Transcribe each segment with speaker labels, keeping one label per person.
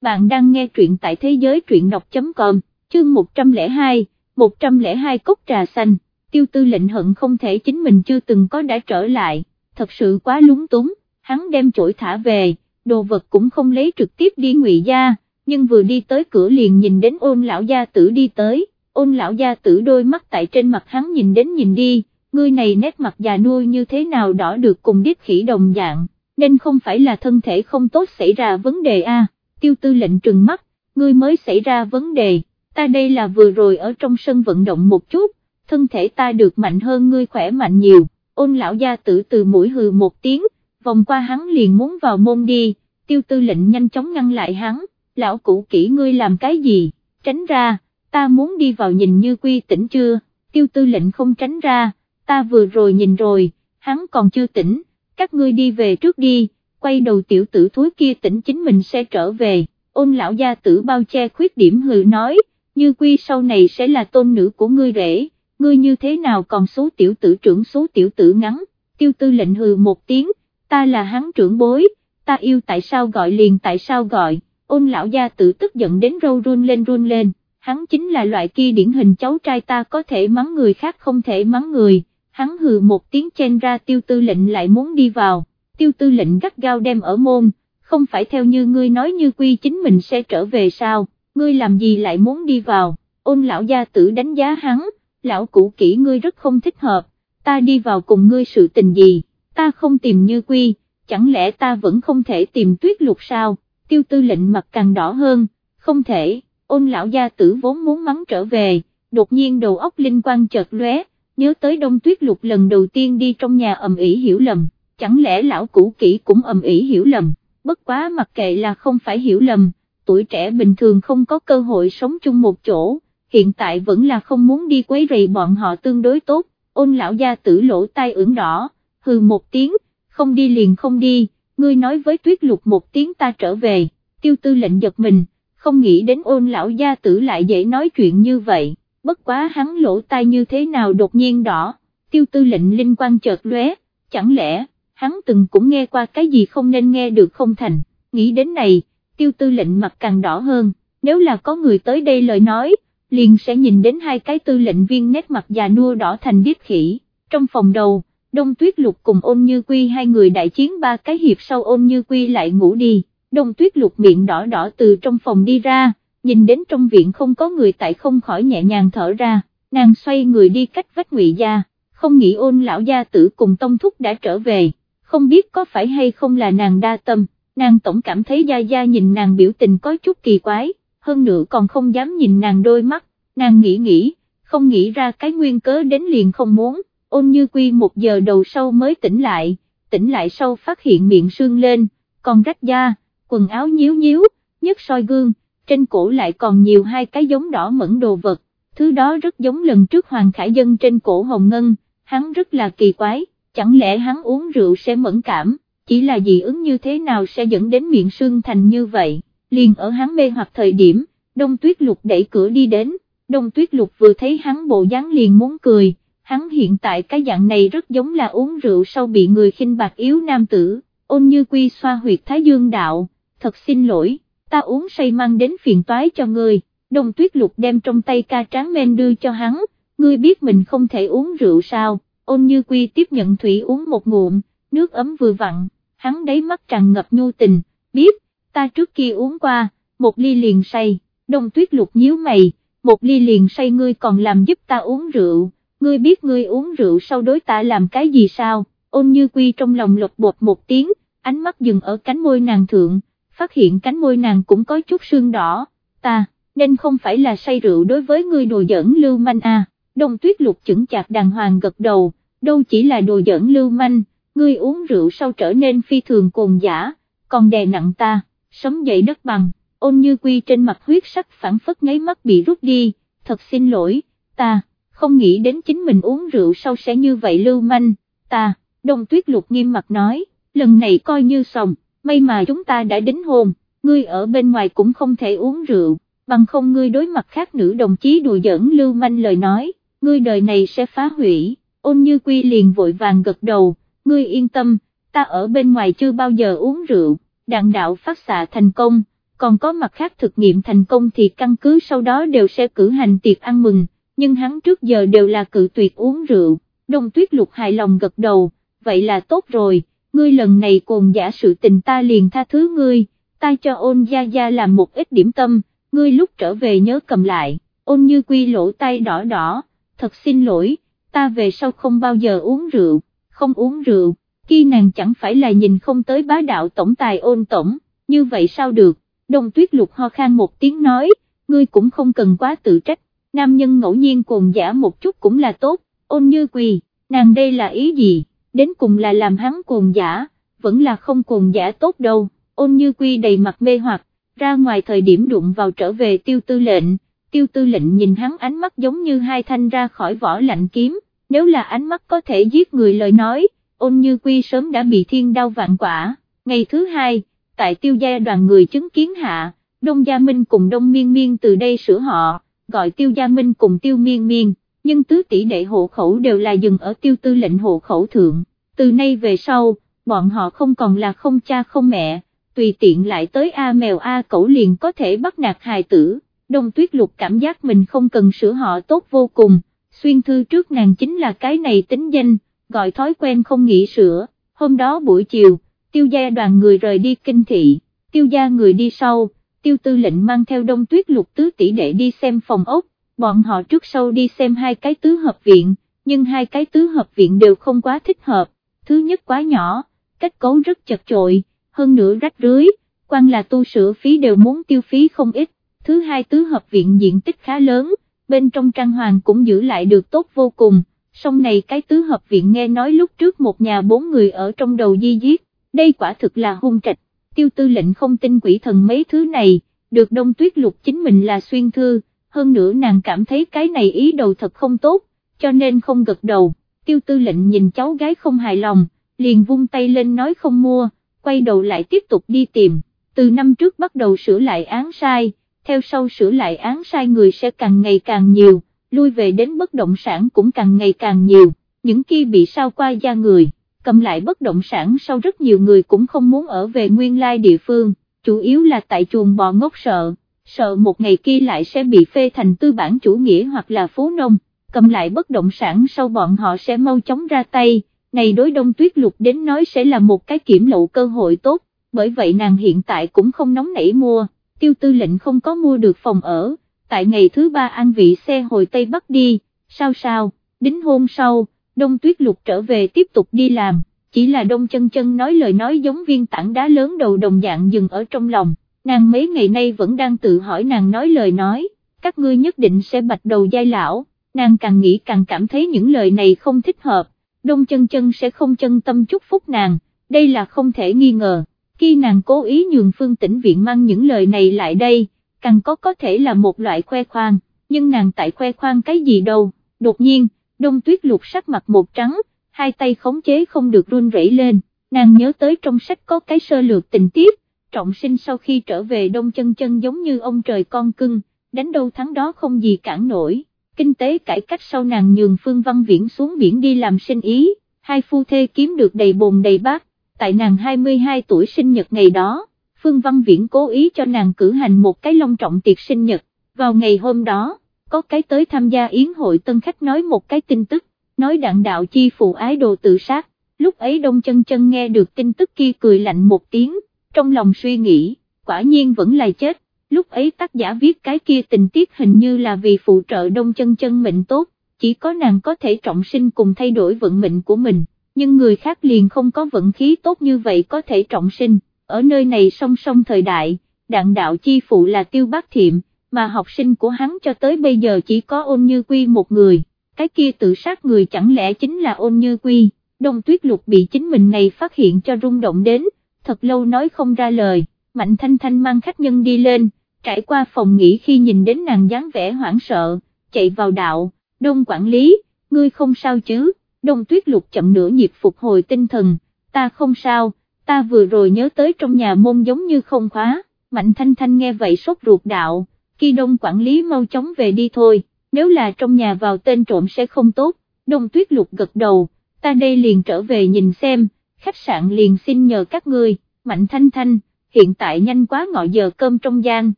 Speaker 1: bạn đang nghe truyện tại thế giới truyện đọc.com, chương 102, 102 cốc trà xanh, tiêu tư lệnh hận không thể chính mình chưa từng có đã trở lại, thật sự quá lúng túng, hắn đem chổi thả về, đồ vật cũng không lấy trực tiếp đi ngụy gia, nhưng vừa đi tới cửa liền nhìn đến ôn lão gia tử đi tới, ôn lão gia tử đôi mắt tại trên mặt hắn nhìn đến nhìn đi, người này nét mặt già nuôi như thế nào đỏ được cùng điếc khỉ đồng dạng, nên không phải là thân thể không tốt xảy ra vấn đề a tiêu tư lệnh trừng mắt, ngươi mới xảy ra vấn đề, ta đây là vừa rồi ở trong sân vận động một chút, thân thể ta được mạnh hơn ngươi khỏe mạnh nhiều, ôn lão gia tử từ mũi hừ một tiếng, vòng qua hắn liền muốn vào môn đi, tiêu tư lệnh nhanh chóng ngăn lại hắn, lão cũ kỹ ngươi làm cái gì, tránh ra, ta muốn đi vào nhìn như quy tỉnh chưa, tiêu tư lệnh không tránh ra, ta vừa rồi nhìn rồi, hắn còn chưa tỉnh, các ngươi đi về trước đi, quay đầu tiểu tử thối kia tỉnh chính mình sẽ trở về, ôn lão gia tử bao che khuyết điểm hừ nói, như quy sau này sẽ là tôn nữ của ngươi rể, ngươi như thế nào còn số tiểu tử trưởng số tiểu tử ngắn, tiêu tư lệnh hừ một tiếng, ta là hắn trưởng bối, ta yêu tại sao gọi liền tại sao gọi, ôn lão gia tử tức giận đến râu run lên run lên, hắn chính là loại kia điển hình cháu trai ta có thể mắng người khác không thể mắng người, hắn hừ một tiếng chen ra tiêu tư lệnh lại muốn đi vào tiêu tư lệnh gắt gao đem ở môn, không phải theo như ngươi nói như quy chính mình sẽ trở về sao, ngươi làm gì lại muốn đi vào, ôn lão gia tử đánh giá hắn, lão cũ kỹ ngươi rất không thích hợp, ta đi vào cùng ngươi sự tình gì, ta không tìm như quy, chẳng lẽ ta vẫn không thể tìm tuyết lục sao, tiêu tư lệnh mặt càng đỏ hơn, không thể, ôn lão gia tử vốn muốn mắng trở về, đột nhiên đầu óc linh quang chợt lóe, nhớ tới đông tuyết lục lần đầu tiên đi trong nhà ầm ĩ hiểu lầm chẳng lẽ lão cũ kỹ cũng ầm ĩ hiểu lầm, bất quá mặc kệ là không phải hiểu lầm, tuổi trẻ bình thường không có cơ hội sống chung một chỗ, hiện tại vẫn là không muốn đi quấy rầy bọn họ tương đối tốt, ôn lão gia tử lỗ tai ửng đỏ, hừ một tiếng, không đi liền không đi, ngươi nói với tuyết lục một tiếng ta trở về, tiêu tư lệnh giật mình, không nghĩ đến ôn lão gia tử lại dễ nói chuyện như vậy, bất quá hắn lỗ tai như thế nào đột nhiên đỏ, tiêu tư lệnh linh quan chợt lóe, chẳng lẽ hắn từng cũng nghe qua cái gì không nên nghe được không thành, nghĩ đến này, tiêu tư lệnh mặt càng đỏ hơn, nếu là có người tới đây lời nói, liền sẽ nhìn đến hai cái tư lệnh viên nét mặt già nua đỏ thành điếc khỉ, trong phòng đầu, đông tuyết lục cùng ôn như quy hai người đại chiến ba cái hiệp sau ôn như quy lại ngủ đi, đông tuyết lục miệng đỏ đỏ từ trong phòng đi ra, nhìn đến trong viện không có người tại không khỏi nhẹ nhàng thở ra, nàng xoay người đi cách vách ngụy gia, không nghĩ ôn lão gia tử cùng tông thúc đã trở về, không biết có phải hay không là nàng đa tâm, nàng tổng cảm thấy Gia Gia nhìn nàng biểu tình có chút kỳ quái, hơn nữa còn không dám nhìn nàng đôi mắt, nàng nghĩ nghĩ, không nghĩ ra cái nguyên cớ đến liền không muốn, ôn như quy một giờ đầu sau mới tỉnh lại, tỉnh lại sau phát hiện miệng sương lên, còn rách da, quần áo nhíu nhíu, nhấc soi gương, trên cổ lại còn nhiều hai cái giống đỏ mẫn đồ vật, thứ đó rất giống lần trước Hoàng Khải Dân trên cổ Hồng Ngân, hắn rất là kỳ quái chẳng lẽ hắn uống rượu sẽ mẫn cảm, chỉ là dị ứng như thế nào sẽ dẫn đến miệng sương thành như vậy, liền ở hắn mê hoặc thời điểm, đông tuyết lục đẩy cửa đi đến, đông tuyết lục vừa thấy hắn bộ dáng liền muốn cười, hắn hiện tại cái dạng này rất giống là uống rượu sau bị người khinh bạc yếu nam tử, ôn như quy xoa huyệt thái dương đạo, thật xin lỗi, ta uống say mang đến phiền toái cho ngươi, đông tuyết lục đem trong tay ca tráng men đưa cho hắn, ngươi biết mình không thể uống rượu sao, ôn như quy tiếp nhận thủy uống một ngụm, nước ấm vừa vặn, hắn đáy mắt tràn ngập nhu tình, biết, ta trước kia uống qua, một ly liền say, đông tuyết lục nhíu mày, một ly liền say ngươi còn làm giúp ta uống rượu, ngươi biết ngươi uống rượu sau đối ta làm cái gì sao, ôn như quy trong lòng lột bột một tiếng, ánh mắt dừng ở cánh môi nàng thượng, phát hiện cánh môi nàng cũng có chút sương đỏ, ta, nên không phải là say rượu đối với ngươi đồ dẫn lưu manh à, đông tuyết lục chững chạc đàng hoàng gật đầu, đâu chỉ là đồ giỡn lưu manh, ngươi uống rượu sau trở nên phi thường cồn giả, còn đè nặng ta, sống dậy đất bằng, ôn như quy trên mặt huyết sắc phản phất nháy mắt bị rút đi, thật xin lỗi, ta, không nghĩ đến chính mình uống rượu sau sẽ như vậy lưu manh, ta, đông tuyết lục nghiêm mặt nói, lần này coi như xong, may mà chúng ta đã đính hồn, ngươi ở bên ngoài cũng không thể uống rượu, bằng không ngươi đối mặt khác nữ đồng chí đùa giỡn lưu manh lời nói, ngươi đời này sẽ phá hủy ôn như quy liền vội vàng gật đầu, ngươi yên tâm, ta ở bên ngoài chưa bao giờ uống rượu, đạn đạo phát xạ thành công, còn có mặt khác thực nghiệm thành công thì căn cứ sau đó đều sẽ cử hành tiệc ăn mừng, nhưng hắn trước giờ đều là cự tuyệt uống rượu, đông tuyết lục hài lòng gật đầu, vậy là tốt rồi, ngươi lần này cồn giả sự tình ta liền tha thứ ngươi, ta cho ôn gia gia làm một ít điểm tâm, ngươi lúc trở về nhớ cầm lại, ôn như quy lỗ tay đỏ đỏ, thật xin lỗi, ta về sau không bao giờ uống rượu, không uống rượu, khi nàng chẳng phải là nhìn không tới bá đạo tổng tài ôn tổng, như vậy sao được, đông tuyết lục ho khan một tiếng nói, ngươi cũng không cần quá tự trách, nam nhân ngẫu nhiên cồn giả một chút cũng là tốt, ôn như quỳ, nàng đây là ý gì, đến cùng là làm hắn cồn giả, vẫn là không cồn giả tốt đâu, ôn như quy đầy mặt mê hoặc, ra ngoài thời điểm đụng vào trở về tiêu tư lệnh, tiêu tư lệnh nhìn hắn ánh mắt giống như hai thanh ra khỏi vỏ lạnh kiếm, nếu là ánh mắt có thể giết người lời nói, ôn như quy sớm đã bị thiên đau vạn quả, ngày thứ hai, tại tiêu gia đoàn người chứng kiến hạ, Đông Gia Minh cùng Đông Miên Miên từ đây sửa họ, gọi tiêu Gia Minh cùng tiêu Miên Miên, nhưng tứ tỷ đệ hộ khẩu đều là dừng ở tiêu tư lệnh hộ khẩu thượng, từ nay về sau, bọn họ không còn là không cha không mẹ, tùy tiện lại tới A mèo A cẩu liền có thể bắt nạt hài tử, đông tuyết lục cảm giác mình không cần sửa họ tốt vô cùng, xuyên thư trước nàng chính là cái này tính danh, gọi thói quen không nghĩ sửa, hôm đó buổi chiều, tiêu gia đoàn người rời đi kinh thị, tiêu gia người đi sau, tiêu tư lệnh mang theo đông tuyết lục tứ tỷ đệ đi xem phòng ốc, bọn họ trước sau đi xem hai cái tứ hợp viện, nhưng hai cái tứ hợp viện đều không quá thích hợp, thứ nhất quá nhỏ, cách cấu rất chật chội, hơn nữa rách rưới, quan là tu sửa phí đều muốn tiêu phí không ít, thứ hai tứ hợp viện diện tích khá lớn, bên trong trang hoàng cũng giữ lại được tốt vô cùng, song này cái tứ hợp viện nghe nói lúc trước một nhà bốn người ở trong đầu di giết, đây quả thực là hung trạch, tiêu tư lệnh không tin quỷ thần mấy thứ này, được đông tuyết lục chính mình là xuyên thư, hơn nữa nàng cảm thấy cái này ý đầu thật không tốt, cho nên không gật đầu, tiêu tư lệnh nhìn cháu gái không hài lòng, liền vung tay lên nói không mua, quay đầu lại tiếp tục đi tìm, từ năm trước bắt đầu sửa lại án sai, theo sau sửa lại án sai người sẽ càng ngày càng nhiều, lui về đến bất động sản cũng càng ngày càng nhiều, những kia bị sao qua da người, cầm lại bất động sản sau rất nhiều người cũng không muốn ở về nguyên lai địa phương, chủ yếu là tại chuồng bò ngốc sợ, sợ một ngày kia lại sẽ bị phê thành tư bản chủ nghĩa hoặc là phú nông, cầm lại bất động sản sau bọn họ sẽ mau chóng ra tay, này đối đông tuyết lục đến nói sẽ là một cái kiểm lậu cơ hội tốt, bởi vậy nàng hiện tại cũng không nóng nảy mua, tiêu tư lệnh không có mua được phòng ở, tại ngày thứ ba an vị xe hồi Tây Bắc đi, sao sao, đính hôn sau, đông tuyết lục trở về tiếp tục đi làm, chỉ là đông chân chân nói lời nói giống viên tảng đá lớn đầu đồng dạng dừng ở trong lòng, nàng mấy ngày nay vẫn đang tự hỏi nàng nói lời nói, các ngươi nhất định sẽ bạch đầu giai lão, nàng càng nghĩ càng cảm thấy những lời này không thích hợp. Đông chân chân sẽ không chân tâm chúc phúc nàng, đây là không thể nghi ngờ, khi nàng cố ý nhường phương tĩnh viện mang những lời này lại đây, càng có có thể là một loại khoe khoang, nhưng nàng tại khoe khoang cái gì đâu, đột nhiên, đông tuyết lục sắc mặt một trắng, hai tay khống chế không được run rẩy lên, nàng nhớ tới trong sách có cái sơ lược tình tiết, trọng sinh sau khi trở về đông chân chân giống như ông trời con cưng, đánh đâu thắng đó không gì cản nổi. Kinh tế cải cách sau nàng nhường Phương Văn Viễn xuống biển đi làm sinh ý, hai phu thê kiếm được đầy bồn đầy bát, tại nàng 22 tuổi sinh nhật ngày đó, Phương Văn Viễn cố ý cho nàng cử hành một cái long trọng tiệc sinh nhật, vào ngày hôm đó, có cái tới tham gia yến hội tân khách nói một cái tin tức, nói đạn đạo chi phụ ái đồ tự sát, lúc ấy đông chân chân nghe được tin tức kia cười lạnh một tiếng, trong lòng suy nghĩ, quả nhiên vẫn là chết, lúc ấy tác giả viết cái kia tình tiết hình như là vì phụ trợ đông chân chân mệnh tốt, chỉ có nàng có thể trọng sinh cùng thay đổi vận mệnh của mình, nhưng người khác liền không có vận khí tốt như vậy có thể trọng sinh, ở nơi này song song thời đại, đạn đạo chi phụ là tiêu bác thiệm, mà học sinh của hắn cho tới bây giờ chỉ có ôn như quy một người, cái kia tự sát người chẳng lẽ chính là ôn như quy, đông tuyết lục bị chính mình này phát hiện cho rung động đến, thật lâu nói không ra lời, mạnh thanh thanh mang khách nhân đi lên, trải qua phòng nghỉ khi nhìn đến nàng dáng vẻ hoảng sợ, chạy vào đạo, đông quản lý, ngươi không sao chứ, đông tuyết lục chậm nửa nhịp phục hồi tinh thần, ta không sao, ta vừa rồi nhớ tới trong nhà môn giống như không khóa, mạnh thanh thanh nghe vậy sốt ruột đạo, khi đông quản lý mau chóng về đi thôi, nếu là trong nhà vào tên trộm sẽ không tốt, đông tuyết lục gật đầu, ta đây liền trở về nhìn xem, khách sạn liền xin nhờ các ngươi, mạnh thanh thanh, hiện tại nhanh quá ngọ giờ cơm trong gian,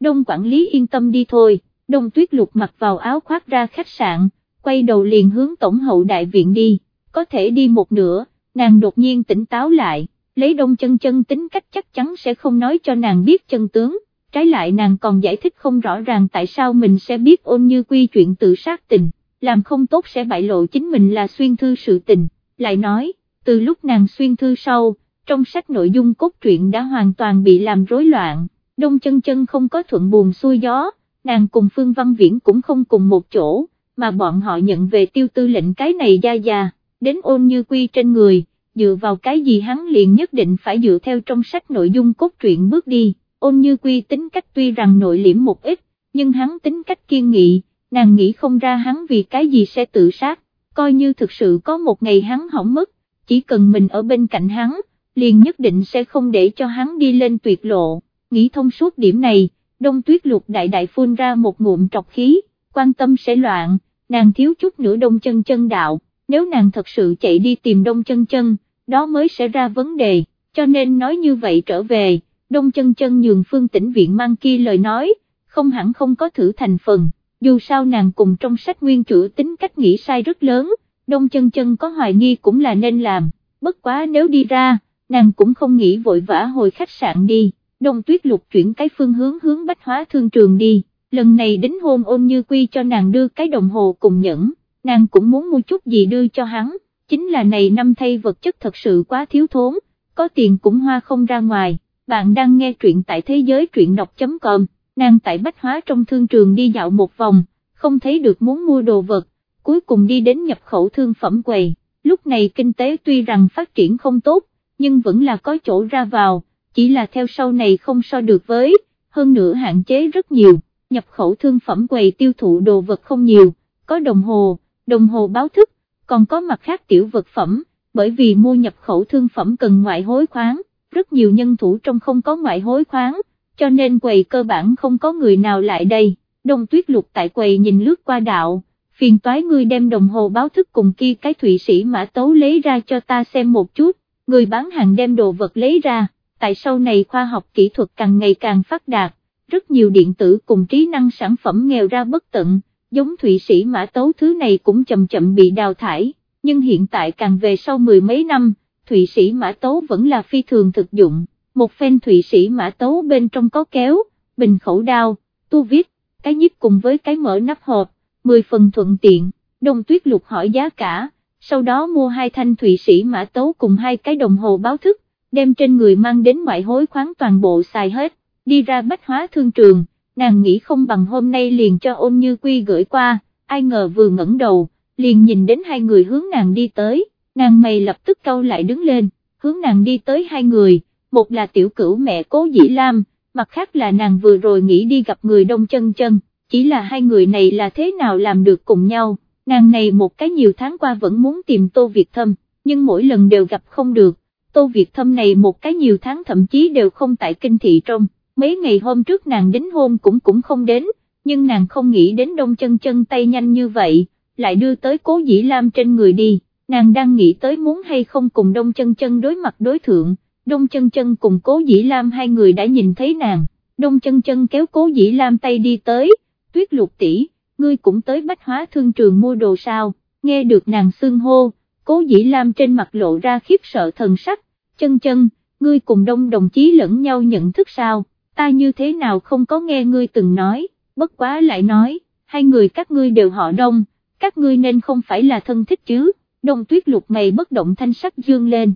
Speaker 1: đông quản lý yên tâm đi thôi, đông tuyết lục mặc vào áo khoác ra khách sạn, quay đầu liền hướng tổng hậu đại viện đi, có thể đi một nửa, nàng đột nhiên tỉnh táo lại, lấy đông chân chân tính cách chắc chắn sẽ không nói cho nàng biết chân tướng, trái lại nàng còn giải thích không rõ ràng tại sao mình sẽ biết ôn như quy chuyện tự sát tình, làm không tốt sẽ bại lộ chính mình là xuyên thư sự tình, lại nói, từ lúc nàng xuyên thư sau, trong sách nội dung cốt truyện đã hoàn toàn bị làm rối loạn, đông chân chân không có thuận buồn xuôi gió, nàng cùng Phương Văn Viễn cũng không cùng một chỗ, mà bọn họ nhận về tiêu tư lệnh cái này gia gia, đến ôn như quy trên người, dựa vào cái gì hắn liền nhất định phải dựa theo trong sách nội dung cốt truyện bước đi, ôn như quy tính cách tuy rằng nội liễm một ít, nhưng hắn tính cách kiên nghị, nàng nghĩ không ra hắn vì cái gì sẽ tự sát, coi như thực sự có một ngày hắn hỏng mất, chỉ cần mình ở bên cạnh hắn, liền nhất định sẽ không để cho hắn đi lên tuyệt lộ, nghĩ thông suốt điểm này, đông tuyết lục đại đại phun ra một ngụm trọc khí, quan tâm sẽ loạn, nàng thiếu chút nữa đông chân chân đạo, nếu nàng thật sự chạy đi tìm đông chân chân, đó mới sẽ ra vấn đề, cho nên nói như vậy trở về, đông chân chân nhường phương tĩnh viện mang kia lời nói, không hẳn không có thử thành phần, dù sao nàng cùng trong sách nguyên chủ tính cách nghĩ sai rất lớn, đông chân chân có hoài nghi cũng là nên làm, bất quá nếu đi ra, nàng cũng không nghĩ vội vã hồi khách sạn đi, đông tuyết lục chuyển cái phương hướng hướng bách hóa thương trường đi, lần này đính hôn ôn như quy cho nàng đưa cái đồng hồ cùng nhẫn, nàng cũng muốn mua chút gì đưa cho hắn, chính là này năm thay vật chất thật sự quá thiếu thốn, có tiền cũng hoa không ra ngoài, bạn đang nghe truyện tại thế giới truyện đọc.com, nàng tại bách hóa trong thương trường đi dạo một vòng, không thấy được muốn mua đồ vật, cuối cùng đi đến nhập khẩu thương phẩm quầy, lúc này kinh tế tuy rằng phát triển không tốt, nhưng vẫn là có chỗ ra vào, chỉ là theo sau này không so được với, hơn nữa hạn chế rất nhiều, nhập khẩu thương phẩm quầy tiêu thụ đồ vật không nhiều, có đồng hồ, đồng hồ báo thức, còn có mặt khác tiểu vật phẩm, bởi vì mua nhập khẩu thương phẩm cần ngoại hối khoáng, rất nhiều nhân thủ trong không có ngoại hối khoáng, cho nên quầy cơ bản không có người nào lại đây, đông tuyết lục tại quầy nhìn lướt qua đạo, phiền toái ngươi đem đồng hồ báo thức cùng kia cái thụy sĩ mã tấu lấy ra cho ta xem một chút, người bán hàng đem đồ vật lấy ra, tại sau này khoa học kỹ thuật càng ngày càng phát đạt, rất nhiều điện tử cùng trí năng sản phẩm nghèo ra bất tận, giống thụy sĩ mã tấu thứ này cũng chậm chậm bị đào thải, nhưng hiện tại càng về sau mười mấy năm, thụy sĩ mã tấu vẫn là phi thường thực dụng, một phen thụy sĩ mã tấu bên trong có kéo, bình khẩu đao, tu viết, cái nhíp cùng với cái mở nắp hộp, 10 phần thuận tiện, đông tuyết lục hỏi giá cả, sau đó mua hai thanh thụy sĩ mã tấu cùng hai cái đồng hồ báo thức, đem trên người mang đến ngoại hối khoáng toàn bộ xài hết, đi ra bách hóa thương trường, nàng nghĩ không bằng hôm nay liền cho ôn như quy gửi qua, ai ngờ vừa ngẩng đầu, liền nhìn đến hai người hướng nàng đi tới, nàng mày lập tức câu lại đứng lên, hướng nàng đi tới hai người, một là tiểu cửu mẹ cố dĩ lam, mặt khác là nàng vừa rồi nghĩ đi gặp người đông chân chân, chỉ là hai người này là thế nào làm được cùng nhau, nàng này một cái nhiều tháng qua vẫn muốn tìm Tô Việt Thâm, nhưng mỗi lần đều gặp không được, Tô Việt Thâm này một cái nhiều tháng thậm chí đều không tại kinh thị trong, mấy ngày hôm trước nàng đính hôn cũng cũng không đến, nhưng nàng không nghĩ đến đông chân chân tay nhanh như vậy, lại đưa tới cố dĩ lam trên người đi, nàng đang nghĩ tới muốn hay không cùng đông chân chân đối mặt đối thượng, đông chân chân cùng cố dĩ lam hai người đã nhìn thấy nàng, đông chân chân kéo cố dĩ lam tay đi tới, tuyết lục tỷ, ngươi cũng tới bách hóa thương trường mua đồ sao, nghe được nàng xương hô, cố dĩ lam trên mặt lộ ra khiếp sợ thần sắc, chân chân, ngươi cùng đông đồng chí lẫn nhau nhận thức sao, ta như thế nào không có nghe ngươi từng nói, bất quá lại nói, hai người các ngươi đều họ đông, các ngươi nên không phải là thân thích chứ, đông tuyết lục mày bất động thanh sắc dương lên.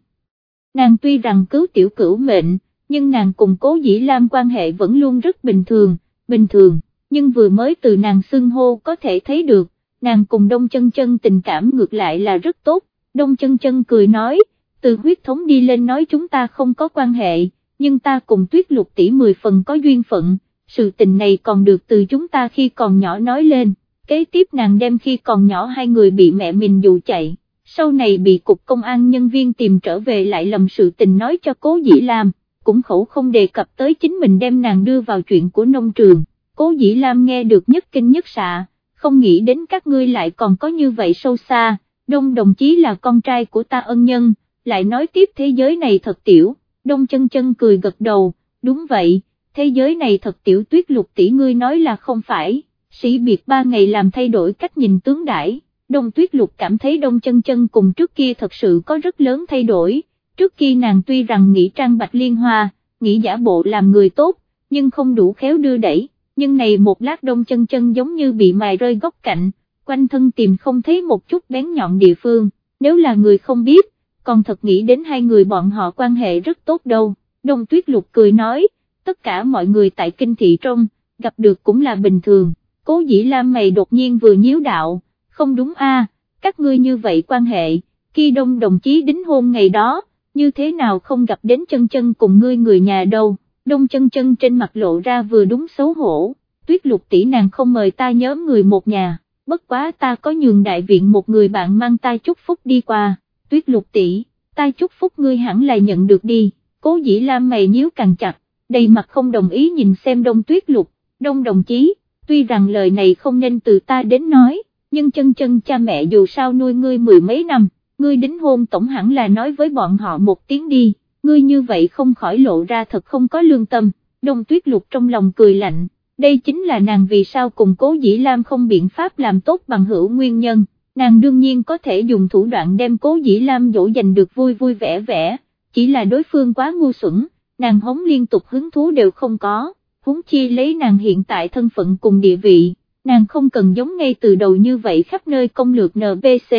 Speaker 1: Nàng tuy rằng cứu tiểu cửu mệnh, nhưng nàng cùng cố dĩ lam quan hệ vẫn luôn rất bình thường, bình thường, nhưng vừa mới từ nàng xưng hô có thể thấy được, nàng cùng đông chân chân tình cảm ngược lại là rất tốt, đông chân chân cười nói, từ huyết thống đi lên nói chúng ta không có quan hệ, nhưng ta cùng tuyết lục tỷ mười phần có duyên phận, sự tình này còn được từ chúng ta khi còn nhỏ nói lên, kế tiếp nàng đem khi còn nhỏ hai người bị mẹ mình dụ chạy, sau này bị cục công an nhân viên tìm trở về lại lầm sự tình nói cho cố dĩ lam, cũng khẩu không đề cập tới chính mình đem nàng đưa vào chuyện của nông trường, cố dĩ lam nghe được nhất kinh nhất xạ, không nghĩ đến các ngươi lại còn có như vậy sâu xa, đông đồng chí là con trai của ta ân nhân, lại nói tiếp thế giới này thật tiểu, đông chân chân cười gật đầu, đúng vậy, thế giới này thật tiểu tuyết lục tỷ ngươi nói là không phải, sĩ biệt ba ngày làm thay đổi cách nhìn tướng đãi. Đông tuyết lục cảm thấy đông chân chân cùng trước kia thật sự có rất lớn thay đổi, trước kia nàng tuy rằng nghĩ trang bạch liên hoa, nghĩ giả bộ làm người tốt, nhưng không đủ khéo đưa đẩy, nhưng này một lát đông chân chân giống như bị mài rơi góc cạnh, quanh thân tìm không thấy một chút bén nhọn địa phương, nếu là người không biết, còn thật nghĩ đến hai người bọn họ quan hệ rất tốt đâu, đông tuyết lục cười nói, tất cả mọi người tại kinh thị trong, gặp được cũng là bình thường, cố dĩ lam mày đột nhiên vừa nhíu đạo, không đúng a, các ngươi như vậy quan hệ, khi đông đồng chí đính hôn ngày đó, như thế nào không gặp đến chân chân cùng ngươi người nhà đâu, đông chân chân trên mặt lộ ra vừa đúng xấu hổ, tuyết lục tỷ nàng không mời ta nhóm người một nhà, bất quá ta có nhường đại viện một người bạn mang ta chúc phúc đi qua, tuyết lục tỷ, tai chúc phúc ngươi hẳn là nhận được đi, cố dĩ lam mày nhíu càng chặt, đầy mặt không đồng ý nhìn xem đông tuyết lục, đông đồng chí, tuy rằng lời này không nên từ ta đến nói, nhưng chân chân cha mẹ dù sao nuôi ngươi mười mấy năm, ngươi đính hôn tổng hẳn là nói với bọn họ một tiếng đi, ngươi như vậy không khỏi lộ ra thật không có lương tâm, đông tuyết lục trong lòng cười lạnh, đây chính là nàng vì sao cùng cố dĩ lam không biện pháp làm tốt bằng hữu nguyên nhân, nàng đương nhiên có thể dùng thủ đoạn đem cố dĩ lam dỗ dành được vui vui vẻ vẻ, chỉ là đối phương quá ngu xuẩn, nàng hống liên tục hứng thú đều không có, huống chi lấy nàng hiện tại thân phận cùng địa vị nàng không cần giống ngay từ đầu như vậy khắp nơi công lược NBC,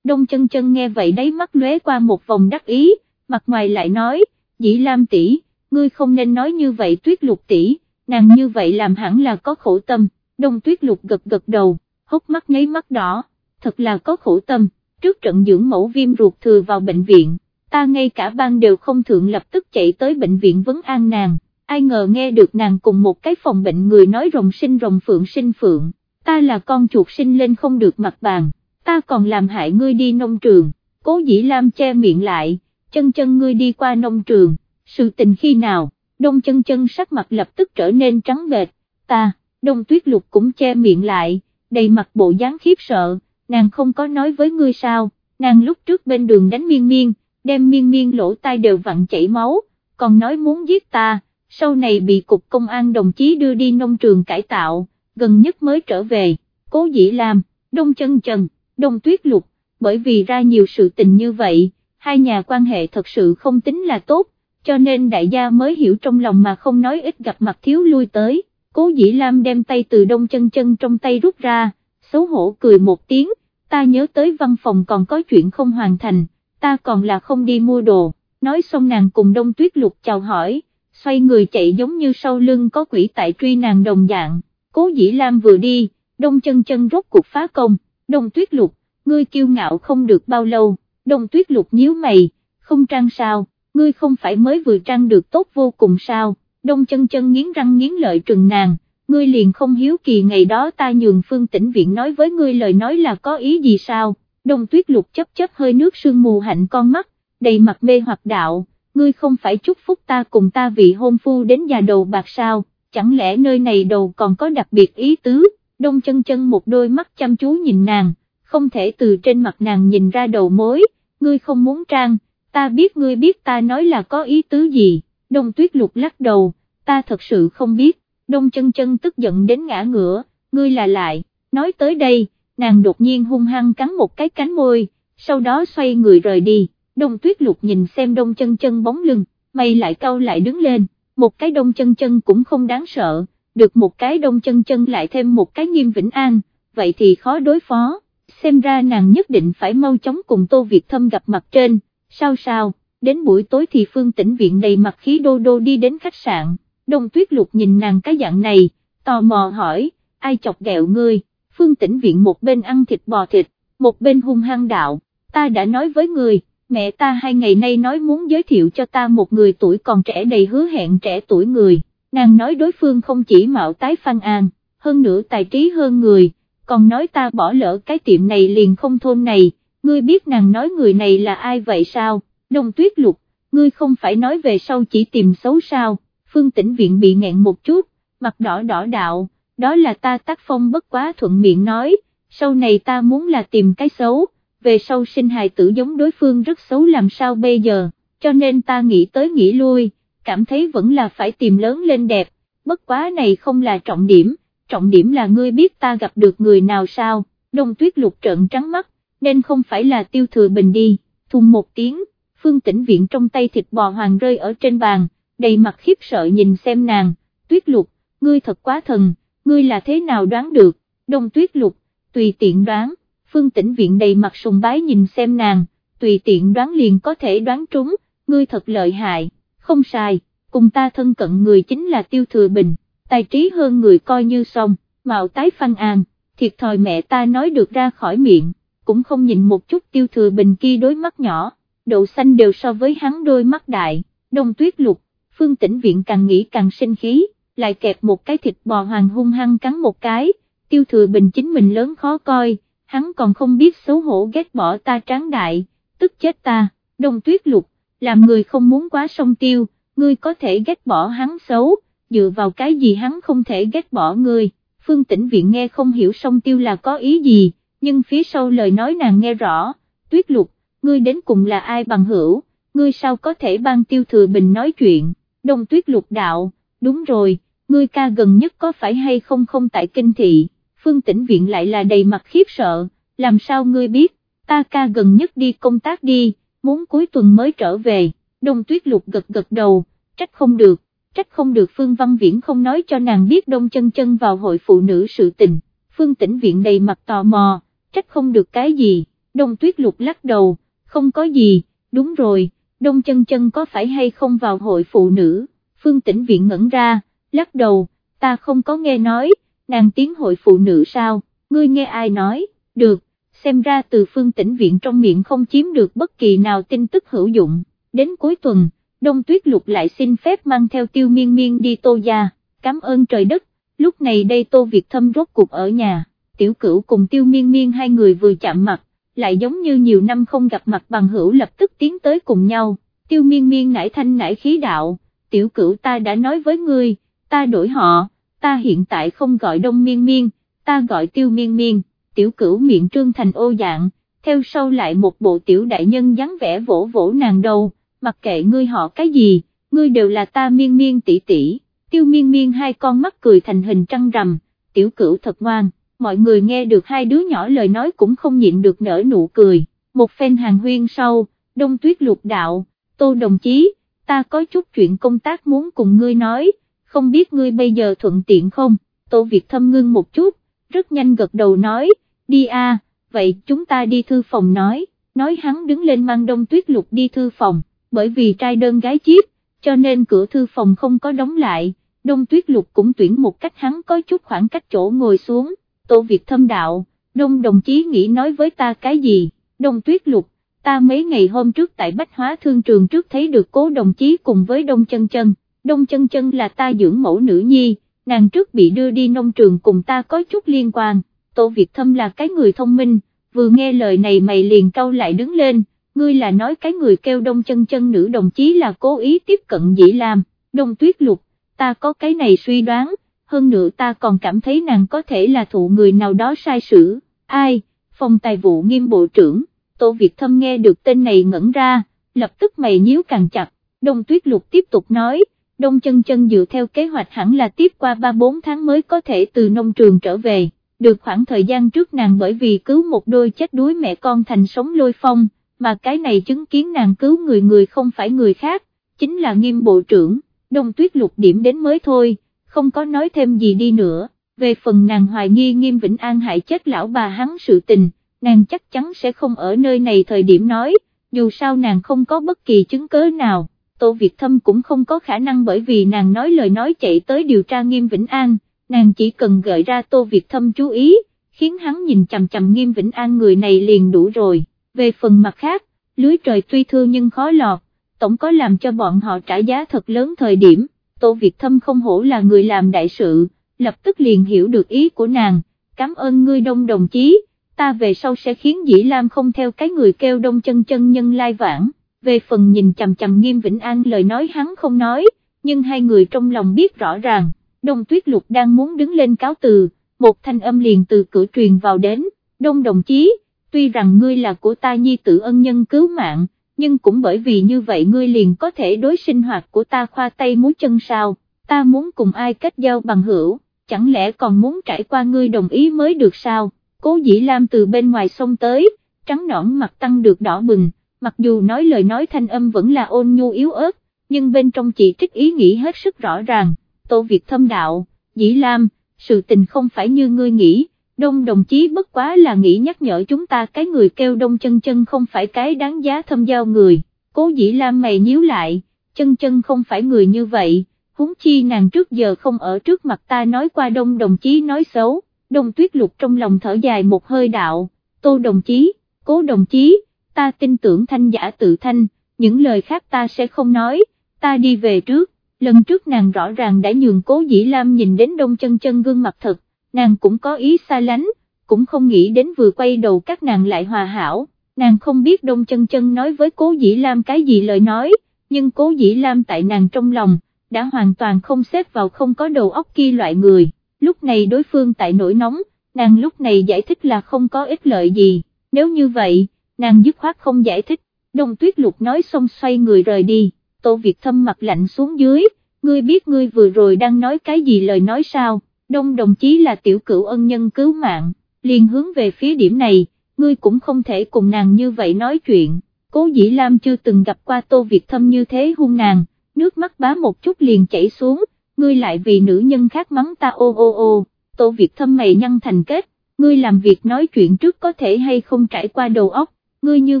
Speaker 1: đông chân chân nghe vậy đấy mắt lóe qua một vòng đắc ý, mặt ngoài lại nói, dĩ lam tỷ, ngươi không nên nói như vậy tuyết lục tỷ, nàng như vậy làm hẳn là có khổ tâm, đông tuyết lục gật gật đầu, hốc mắt nháy mắt đỏ, thật là có khổ tâm, trước trận dưỡng mẫu viêm ruột thừa vào bệnh viện, ta ngay cả ban đều không thượng lập tức chạy tới bệnh viện vấn an nàng, ai ngờ nghe được nàng cùng một cái phòng bệnh người nói rồng sinh rồng phượng sinh phượng, ta là con chuột sinh lên không được mặt bàn, ta còn làm hại ngươi đi nông trường, cố dĩ lam che miệng lại, chân chân ngươi đi qua nông trường, sự tình khi nào, đông chân chân sắc mặt lập tức trở nên trắng bệch, ta, đông tuyết lục cũng che miệng lại, đầy mặt bộ dáng khiếp sợ, nàng không có nói với ngươi sao, nàng lúc trước bên đường đánh miên miên, đem miên miên lỗ tai đều vặn chảy máu, còn nói muốn giết ta sau này bị cục công an đồng chí đưa đi nông trường cải tạo, gần nhất mới trở về, cố dĩ làm, đông chân trần, đông tuyết lục, bởi vì ra nhiều sự tình như vậy, hai nhà quan hệ thật sự không tính là tốt, cho nên đại gia mới hiểu trong lòng mà không nói ít gặp mặt thiếu lui tới, cố dĩ lam đem tay từ đông chân chân trong tay rút ra, xấu hổ cười một tiếng, ta nhớ tới văn phòng còn có chuyện không hoàn thành, ta còn là không đi mua đồ, nói xong nàng cùng đông tuyết lục chào hỏi, xoay người chạy giống như sau lưng có quỷ tại truy nàng đồng dạng, cố dĩ lam vừa đi, đông chân chân rốt cuộc phá công, đông tuyết lục, ngươi kiêu ngạo không được bao lâu, đông tuyết lục nhíu mày, không trang sao, ngươi không phải mới vừa trang được tốt vô cùng sao, đông chân chân nghiến răng nghiến lợi trừng nàng, ngươi liền không hiếu kỳ ngày đó ta nhường phương tĩnh viện nói với ngươi lời nói là có ý gì sao, đông tuyết lục chấp chấp hơi nước sương mù hạnh con mắt, đầy mặt mê hoặc đạo ngươi không phải chúc phúc ta cùng ta vị hôn phu đến già đầu bạc sao, chẳng lẽ nơi này đầu còn có đặc biệt ý tứ, đông chân chân một đôi mắt chăm chú nhìn nàng, không thể từ trên mặt nàng nhìn ra đầu mối, ngươi không muốn trang, ta biết ngươi biết ta nói là có ý tứ gì, đông tuyết lục lắc đầu, ta thật sự không biết, đông chân chân tức giận đến ngã ngửa, ngươi là lại, nói tới đây, nàng đột nhiên hung hăng cắn một cái cánh môi, sau đó xoay người rời đi. Đông tuyết lục nhìn xem đông chân chân bóng lưng, mày lại cau lại đứng lên, một cái đông chân chân cũng không đáng sợ, được một cái đông chân chân lại thêm một cái nghiêm vĩnh an, vậy thì khó đối phó, xem ra nàng nhất định phải mau chóng cùng Tô Việt Thâm gặp mặt trên, sao sao, đến buổi tối thì Phương Tĩnh Viện đầy mặt khí đô đô đi đến khách sạn, đông tuyết lục nhìn nàng cái dạng này, tò mò hỏi, ai chọc ghẹo ngươi, Phương Tĩnh Viện một bên ăn thịt bò thịt, một bên hung hăng đạo, ta đã nói với ngươi mẹ ta hai ngày nay nói muốn giới thiệu cho ta một người tuổi còn trẻ đầy hứa hẹn trẻ tuổi người, nàng nói đối phương không chỉ mạo tái phan an, hơn nữa tài trí hơn người, còn nói ta bỏ lỡ cái tiệm này liền không thôn này, ngươi biết nàng nói người này là ai vậy sao, đông tuyết lục, ngươi không phải nói về sau chỉ tìm xấu sao, phương tĩnh viện bị nghẹn một chút, mặt đỏ đỏ đạo, đó là ta tác phong bất quá thuận miệng nói, sau này ta muốn là tìm cái xấu về sau sinh hài tử giống đối phương rất xấu làm sao bây giờ, cho nên ta nghĩ tới nghĩ lui, cảm thấy vẫn là phải tìm lớn lên đẹp, bất quá này không là trọng điểm, trọng điểm là ngươi biết ta gặp được người nào sao, đông tuyết lục trợn trắng mắt, nên không phải là tiêu thừa bình đi, thùng một tiếng, phương tĩnh viện trong tay thịt bò hoàng rơi ở trên bàn, đầy mặt khiếp sợ nhìn xem nàng, tuyết lục, ngươi thật quá thần, ngươi là thế nào đoán được, đông tuyết lục, tùy tiện đoán, phương tĩnh viện đầy mặt sùng bái nhìn xem nàng, tùy tiện đoán liền có thể đoán trúng, ngươi thật lợi hại, không sai, cùng ta thân cận người chính là tiêu thừa bình, tài trí hơn người coi như xong, mạo tái phan an, thiệt thòi mẹ ta nói được ra khỏi miệng, cũng không nhìn một chút tiêu thừa bình kia đôi mắt nhỏ, độ xanh đều so với hắn đôi mắt đại, đông tuyết lục, phương tĩnh viện càng nghĩ càng sinh khí, lại kẹp một cái thịt bò hoàng hung hăng cắn một cái, tiêu thừa bình chính mình lớn khó coi, hắn còn không biết xấu hổ ghét bỏ ta tráng đại, tức chết ta, đông tuyết lục, làm người không muốn quá sông tiêu, ngươi có thể ghét bỏ hắn xấu, dựa vào cái gì hắn không thể ghét bỏ ngươi, phương tĩnh viện nghe không hiểu sông tiêu là có ý gì, nhưng phía sau lời nói nàng nghe rõ, tuyết lục, ngươi đến cùng là ai bằng hữu, ngươi sao có thể ban tiêu thừa bình nói chuyện, đông tuyết lục đạo, đúng rồi, ngươi ca gần nhất có phải hay không không tại kinh thị, phương tĩnh viện lại là đầy mặt khiếp sợ, làm sao ngươi biết, ta ca gần nhất đi công tác đi, muốn cuối tuần mới trở về, đông tuyết lục gật gật đầu, trách không được, trách không được Phương Văn Viễn không nói cho nàng biết đông chân chân vào hội phụ nữ sự tình, Phương tĩnh viện đầy mặt tò mò, trách không được cái gì, đông tuyết lục lắc đầu, không có gì, đúng rồi, đông chân chân có phải hay không vào hội phụ nữ, Phương tĩnh viện ngẩn ra, lắc đầu, ta không có nghe nói, nàng tiến hội phụ nữ sao, ngươi nghe ai nói, được, xem ra từ phương tĩnh viện trong miệng không chiếm được bất kỳ nào tin tức hữu dụng, đến cuối tuần, Đông Tuyết Lục lại xin phép mang theo tiêu miên miên đi tô gia, cảm ơn trời đất, lúc này đây tô Việt Thâm rốt cuộc ở nhà, tiểu cửu cùng tiêu miên miên hai người vừa chạm mặt, lại giống như nhiều năm không gặp mặt bằng hữu lập tức tiến tới cùng nhau, tiêu miên miên nải thanh nải khí đạo, tiểu cửu ta đã nói với ngươi, ta đổi họ, ta hiện tại không gọi đông miên miên, ta gọi tiêu miên miên, tiểu cửu miệng trương thành ô dạng, theo sau lại một bộ tiểu đại nhân dáng vẻ vỗ vỗ nàng đầu, mặc kệ ngươi họ cái gì, ngươi đều là ta miên miên tỷ tỷ, tiêu miên miên hai con mắt cười thành hình trăng rằm, tiểu cửu thật ngoan, mọi người nghe được hai đứa nhỏ lời nói cũng không nhịn được nở nụ cười, một phen hàng huyên sau, đông tuyết lục đạo, tô đồng chí, ta có chút chuyện công tác muốn cùng ngươi nói, không biết ngươi bây giờ thuận tiện không, Tô Việt thâm ngưng một chút, rất nhanh gật đầu nói, đi a, vậy chúng ta đi thư phòng nói, nói hắn đứng lên mang đông tuyết lục đi thư phòng, bởi vì trai đơn gái chiếc, cho nên cửa thư phòng không có đóng lại, đông tuyết lục cũng tuyển một cách hắn có chút khoảng cách chỗ ngồi xuống, Tô Việt thâm đạo, đông đồng chí nghĩ nói với ta cái gì, đông tuyết lục, ta mấy ngày hôm trước tại Bách Hóa Thương Trường trước thấy được cố đồng chí cùng với đông chân chân. Đông chân chân là ta dưỡng mẫu nữ nhi, nàng trước bị đưa đi nông trường cùng ta có chút liên quan, Tô Việt Thâm là cái người thông minh, vừa nghe lời này mày liền cau lại đứng lên, ngươi là nói cái người kêu đông chân chân nữ đồng chí là cố ý tiếp cận dĩ làm, đông tuyết lục, ta có cái này suy đoán, hơn nữa ta còn cảm thấy nàng có thể là thụ người nào đó sai sử, ai, phòng tài vụ nghiêm bộ trưởng, Tô Việt Thâm nghe được tên này ngẩn ra, lập tức mày nhíu càng chặt, đông tuyết lục tiếp tục nói, Đông chân chân dựa theo kế hoạch hẳn là tiếp qua 3-4 tháng mới có thể từ nông trường trở về, được khoảng thời gian trước nàng bởi vì cứu một đôi chết đuối mẹ con thành sống lôi phong, mà cái này chứng kiến nàng cứu người người không phải người khác, chính là nghiêm bộ trưởng, đông tuyết lục điểm đến mới thôi, không có nói thêm gì đi nữa, về phần nàng hoài nghi nghiêm Vĩnh An hại chết lão bà hắn sự tình, nàng chắc chắn sẽ không ở nơi này thời điểm nói, dù sao nàng không có bất kỳ chứng cớ nào. Tô Việt Thâm cũng không có khả năng bởi vì nàng nói lời nói chạy tới điều tra nghiêm Vĩnh An, nàng chỉ cần gợi ra Tô Việt Thâm chú ý, khiến hắn nhìn chằm chằm nghiêm Vĩnh An người này liền đủ rồi, về phần mặt khác, lưới trời tuy thưa nhưng khó lọt, tổng có làm cho bọn họ trả giá thật lớn thời điểm, Tô Việt Thâm không hổ là người làm đại sự, lập tức liền hiểu được ý của nàng, cảm ơn ngươi đông đồng chí, ta về sau sẽ khiến Dĩ Lam không theo cái người kêu đông chân chân nhân lai vãng. Về phần nhìn chằm chằm nghiêm Vĩnh An lời nói hắn không nói, nhưng hai người trong lòng biết rõ ràng, Đông Tuyết Lục đang muốn đứng lên cáo từ, một thanh âm liền từ cửa truyền vào đến, Đông đồng chí, tuy rằng ngươi là của ta nhi tử ân nhân cứu mạng, nhưng cũng bởi vì như vậy ngươi liền có thể đối sinh hoạt của ta khoa tay múa chân sao, ta muốn cùng ai kết giao bằng hữu, chẳng lẽ còn muốn trải qua ngươi đồng ý mới được sao, cố dĩ lam từ bên ngoài sông tới, trắng nõn mặt tăng được đỏ bừng, mặc dù nói lời nói thanh âm vẫn là ôn nhu yếu ớt, nhưng bên trong chỉ trích ý nghĩ hết sức rõ ràng, Tô Việt thâm đạo, dĩ lam, sự tình không phải như ngươi nghĩ, đông đồng chí bất quá là nghĩ nhắc nhở chúng ta cái người kêu đông chân chân không phải cái đáng giá thâm giao người, cố dĩ lam mày nhíu lại, chân chân không phải người như vậy, huống chi nàng trước giờ không ở trước mặt ta nói qua đông đồng chí nói xấu, đông tuyết lục trong lòng thở dài một hơi đạo, tô đồng chí, cố đồng chí, ta tin tưởng thanh giả tự thanh, những lời khác ta sẽ không nói, ta đi về trước, lần trước nàng rõ ràng đã nhường cố dĩ lam nhìn đến đông chân chân gương mặt thật, nàng cũng có ý xa lánh, cũng không nghĩ đến vừa quay đầu các nàng lại hòa hảo, nàng không biết đông chân chân nói với cố dĩ lam cái gì lời nói, nhưng cố dĩ lam tại nàng trong lòng, đã hoàn toàn không xếp vào không có đầu óc kia loại người, lúc này đối phương tại nổi nóng, nàng lúc này giải thích là không có ích lợi gì, nếu như vậy, nàng dứt khoát không giải thích, đông tuyết lục nói xong xoay người rời đi, tô Việt thâm mặt lạnh xuống dưới, ngươi biết ngươi vừa rồi đang nói cái gì lời nói sao, đông đồng chí là tiểu cửu ân nhân cứu mạng, liền hướng về phía điểm này, ngươi cũng không thể cùng nàng như vậy nói chuyện, cố dĩ Lam chưa từng gặp qua tô Việt thâm như thế hung nàng, nước mắt bá một chút liền chảy xuống, ngươi lại vì nữ nhân khác mắng ta ô ô ô, tô Việt thâm mày nhăn thành kết, ngươi làm việc nói chuyện trước có thể hay không trải qua đầu óc, ngươi như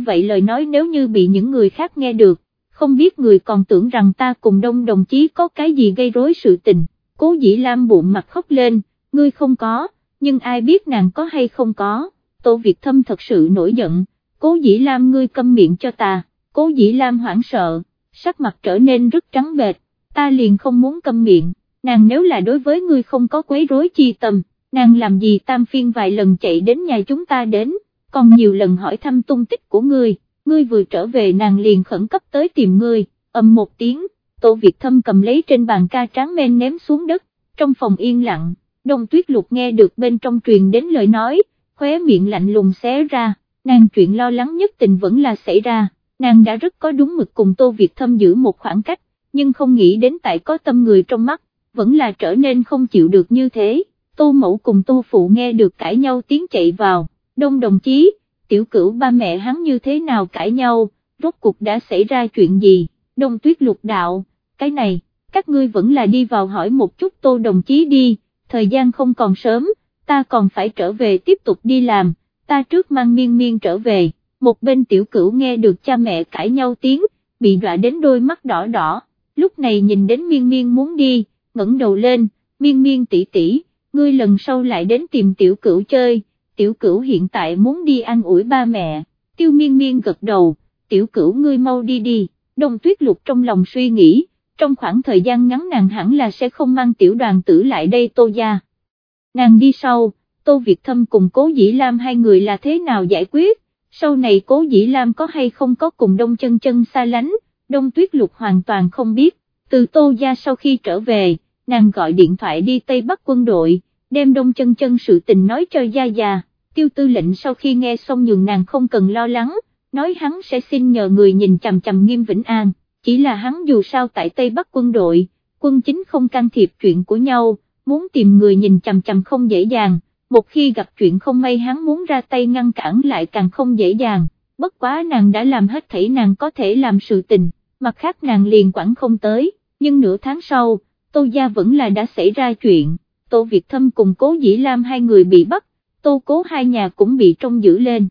Speaker 1: vậy lời nói nếu như bị những người khác nghe được, không biết người còn tưởng rằng ta cùng đông đồng chí có cái gì gây rối sự tình, cố dĩ lam bụng mặt khóc lên, ngươi không có, nhưng ai biết nàng có hay không có, tô Việt thâm thật sự nổi giận, cố dĩ lam ngươi câm miệng cho ta, cố dĩ lam hoảng sợ, sắc mặt trở nên rất trắng bệch, ta liền không muốn câm miệng, nàng nếu là đối với ngươi không có quấy rối chi tâm, nàng làm gì tam phiên vài lần chạy đến nhà chúng ta đến, còn nhiều lần hỏi thăm tung tích của ngươi, ngươi vừa trở về nàng liền khẩn cấp tới tìm ngươi, ầm một tiếng, Tô Việt Thâm cầm lấy trên bàn ca tráng men ném xuống đất, trong phòng yên lặng, đông tuyết lục nghe được bên trong truyền đến lời nói, khóe miệng lạnh lùng xé ra, nàng chuyện lo lắng nhất tình vẫn là xảy ra, nàng đã rất có đúng mực cùng Tô Việt Thâm giữ một khoảng cách, nhưng không nghĩ đến tại có tâm người trong mắt, vẫn là trở nên không chịu được như thế, Tô Mẫu cùng Tô Phụ nghe được cãi nhau tiếng chạy vào, đông đồng chí, tiểu cửu ba mẹ hắn như thế nào cãi nhau, rốt cuộc đã xảy ra chuyện gì, đông tuyết lục đạo, cái này, các ngươi vẫn là đi vào hỏi một chút tô đồng chí đi, thời gian không còn sớm, ta còn phải trở về tiếp tục đi làm, ta trước mang miên miên trở về, một bên tiểu cửu nghe được cha mẹ cãi nhau tiếng, bị đọa đến đôi mắt đỏ đỏ, lúc này nhìn đến miên miên muốn đi, ngẩng đầu lên, miên miên tỷ tỷ, ngươi lần sau lại đến tìm tiểu cửu chơi tiểu cửu hiện tại muốn đi ăn ủi ba mẹ, tiêu miên miên gật đầu, tiểu cửu ngươi mau đi đi, đông tuyết lục trong lòng suy nghĩ, trong khoảng thời gian ngắn nàng hẳn là sẽ không mang tiểu đoàn tử lại đây tô gia. Nàng đi sau, tô Việt Thâm cùng cố dĩ Lam hai người là thế nào giải quyết, sau này cố dĩ Lam có hay không có cùng đông chân chân xa lánh, đông tuyết lục hoàn toàn không biết, từ tô gia sau khi trở về, nàng gọi điện thoại đi Tây Bắc quân đội đem đông chân chân sự tình nói cho Gia Gia, tiêu tư lệnh sau khi nghe xong nhường nàng không cần lo lắng, nói hắn sẽ xin nhờ người nhìn chằm chằm nghiêm Vĩnh An, chỉ là hắn dù sao tại Tây Bắc quân đội, quân chính không can thiệp chuyện của nhau, muốn tìm người nhìn chằm chằm không dễ dàng, một khi gặp chuyện không may hắn muốn ra tay ngăn cản lại càng không dễ dàng, bất quá nàng đã làm hết thảy nàng có thể làm sự tình, mặt khác nàng liền quản không tới, nhưng nửa tháng sau, Tô Gia vẫn là đã xảy ra chuyện. Tô Việt Thâm cùng Cố Dĩ Lam hai người bị bắt, Tô Cố hai nhà cũng bị trông giữ lên,